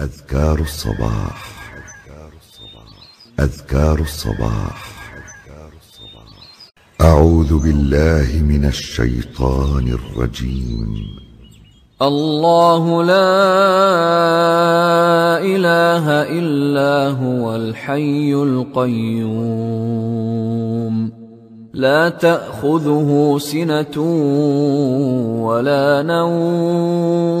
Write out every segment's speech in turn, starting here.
أذكار الصباح. أذكار الصباح. أعوذ بالله من الشيطان الرجيم. الله لا إله إلا هو الحي القيوم. لا تأخذه سنة ولا نوم.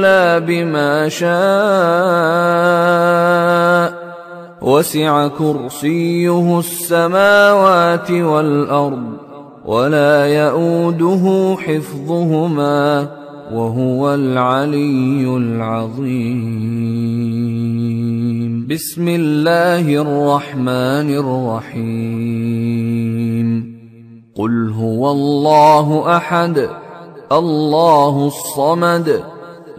إلا بما شاء. وسع كرسيه السماوات والأرض ولا يئوده حفظهما وهو العلي العظيم. بسم الله الرحمن الرحيم. قل هو الله أحد الله الصمد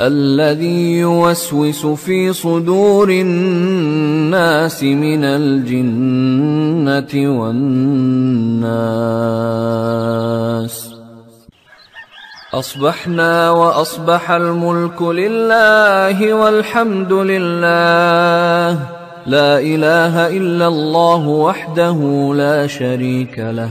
الذي يوسوس في صدور الناس من الجنة والناس. أصبحنا وأصبح الملك لله والحمد لله. لا إله إلا الله وحده لا شريك له.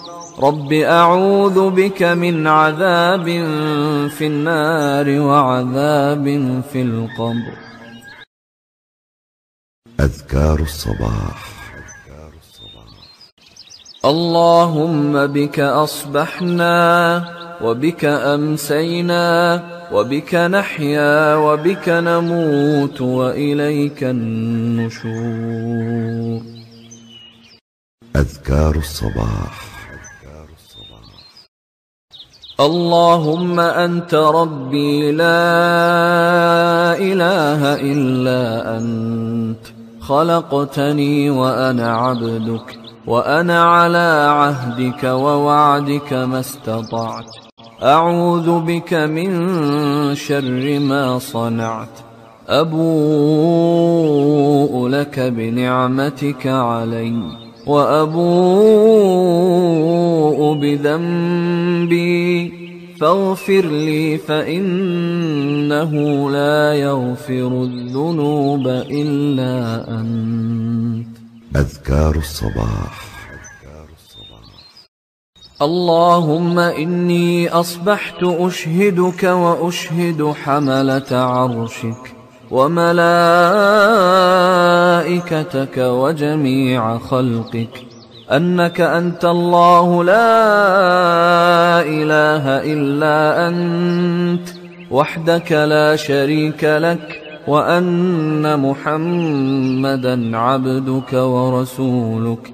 رب أعوذ بك من عذاب في النار وعذاب في القبر. أذكار الصباح. اللهم بك أصبحنا وبك أمسينا وبك نحيا وبك نموت وإليك النشور. أذكار الصباح. اللهم أنت ربي لا إله إلا أنت. خلقتني وأنا عبدك وأنا على عهدك ووعدك ما استطعت. أعوذ بك من شر ما صنعت. أبوء لك بنعمتك علي. وأبوء بذنبي فاغفر لي فإنه لا يغفر الذنوب إلا أنت. أذكار الصباح. اللهم إني أصبحت أشهدك وأشهد حملة عرشك. وملائكتك وجميع خلقك أنك أنت الله لا إله إلا أنت وحدك لا شريك لك وأن محمدا عبدك ورسولك.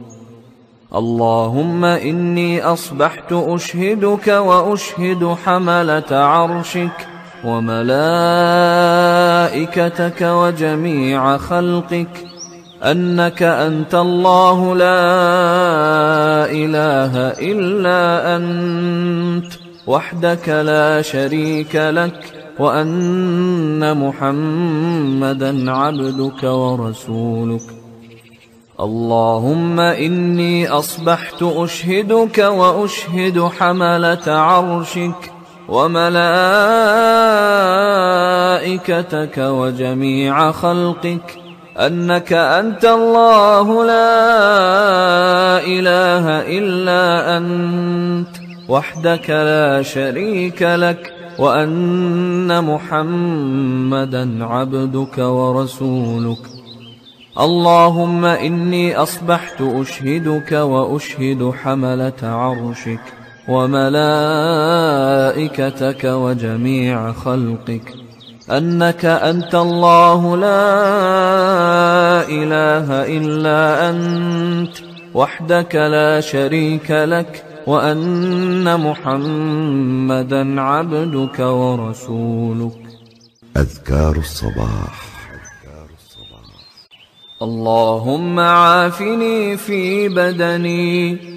اللهم إني أصبحت أشهدك وأشهد حملة عرشك. وملائكتك وجميع خلقك أنك أنت الله لا إله إلا أنت وحدك لا شريك لك وأن محمدا عبدك ورسولك. اللهم إني أصبحت أشهدك وأشهد حملة عرشك. وملائكتك وجميع خلقك أنك أنت الله لا إله إلا أنت وحدك لا شريك لك وأن محمدا عبدك ورسولك. اللهم إني أصبحت أشهدك وأشهد حملة عرشك. وملائكتك وجميع خلقك. أنك أنت الله لا إله إلا أنت. وحدك لا شريك لك وأن محمدا عبدك ورسولك. أذكار الصباح. اللهم عافني في بدني.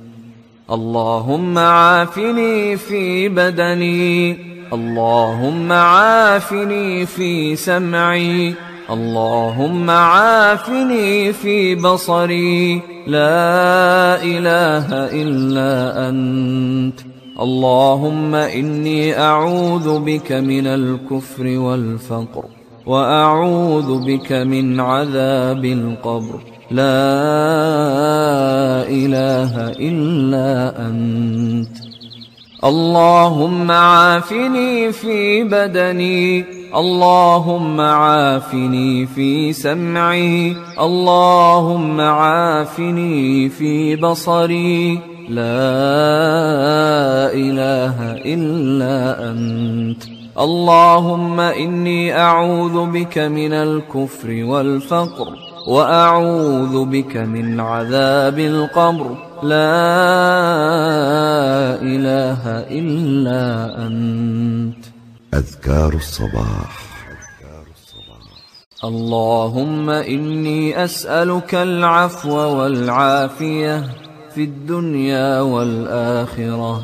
اللهم عافني في بدني. اللهم عافني في سمعي. اللهم عافني في بصري. لا إله إلا أنت. اللهم إني أعوذ بك من الكفر والفقر وأعوذ بك من عذاب القبر. لا إله إلا أنت. اللهم عافني في بدني اللهم عافني في سمعي اللهم عافني في بصري. لا إله إلا أنت. اللهم إني أعوذ بك من الكفر والفقر. وأعوذ بك من عذاب القبر. لا إله إلا أنت. أذكار الصباح. اللهم إني أسألك العفو والعافية في الدنيا والآخرة.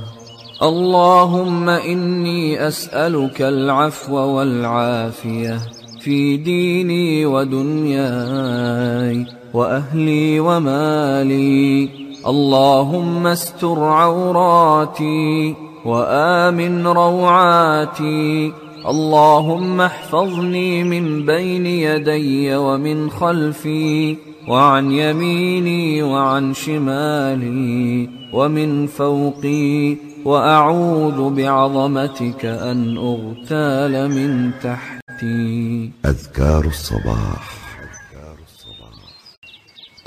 اللهم إني أسألك العفو والعافية في ديني ودنياي وأهلي ومالي. اللهم استر عوراتي وآمن روعاتي. اللهم احفظني من بين يدي ومن خلفي وعن يميني وعن شمالي ومن فوقي. وأعوذ بعظمتك أن أغتال من تحتي. أذكار الصباح.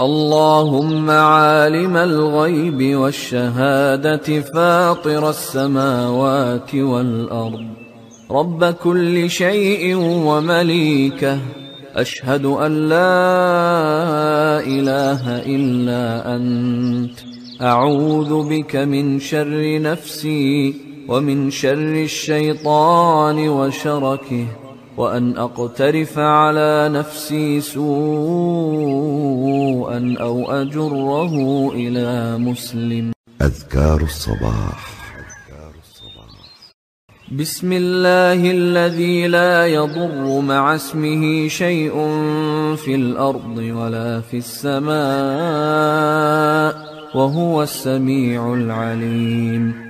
اللهم عالم الغيب والشهادة فاطر السماوات والأرض. رب كل شيء ومليكه. أشهد أن لا إله إلا أنت. أعوذ بك من شر نفسي ومن شر الشيطان وشركه. وأن أقترف على نفسي سوءا أو أجره إلى مسلم. أذكار الصباح. بسم الله الذي لا يضر مع اسمه شيء في الأرض ولا في السماء وهو السميع العليم.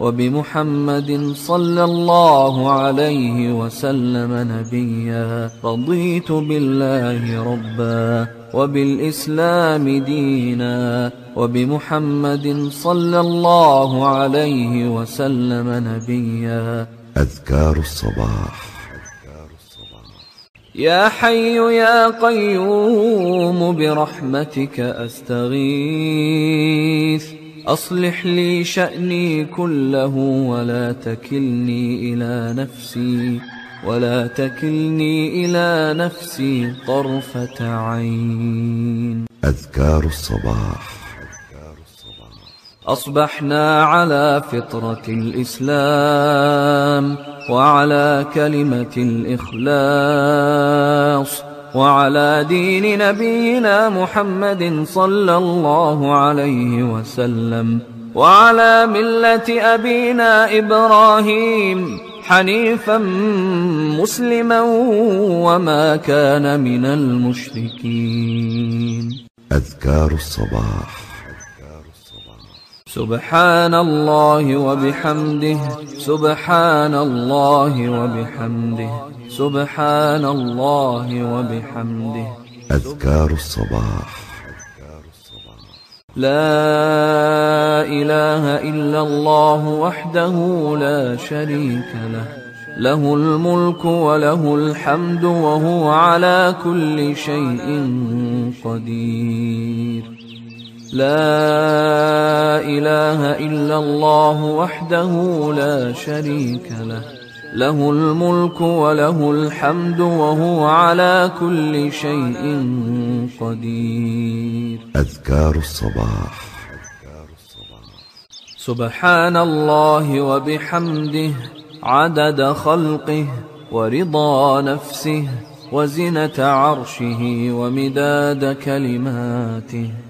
وبمحمد صلى الله عليه وسلم نبيا. رضيت بالله ربا وبالإسلام دينا. وبمحمد صلى الله عليه وسلم نبيا. أذكار الصباح. يا حي يا قيوم برحمتك أستغيث. أصلح لي شأني كله ولا تكلني إلى نفسي ولا تكلني إلى نفسي طرفة عين. أذكار الصباح. أصبحنا على فطرة الإسلام وعلى كلمة الإخلاص وعلى دين نبينا محمد صلى الله عليه وسلم. وعلى ملة أبينا إبراهيم حنيفا مسلما وما كان من المشركين. أذكار الصباح. سبحان الله وبحمده سبحان الله وبحمده سبحان الله وبحمده. أذكار الصباح. لا إله إلا الله وحده لا شريك له له الملك وله الحمد وهو على كل شيء قدير. لا إله إلا الله وحده لا شريك له. له الملك وله الحمد وهو على كل شيء قدير. أذكار الصباح. سبحان الله وبحمده عدد خلقه ورضا نفسه وزنة عرشه ومداد كلماته.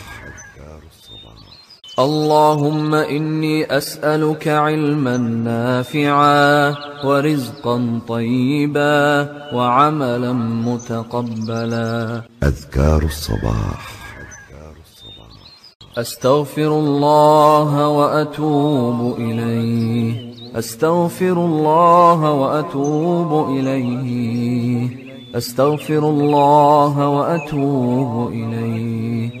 اللهم إني أسألك علما نافعا ورزقا طيبا وعملا متقبلا. أذكار الصباح. أستغفر الله وأتوب إليه. أستغفر الله وأتوب إليه. أستغفر الله وأتوب إليه.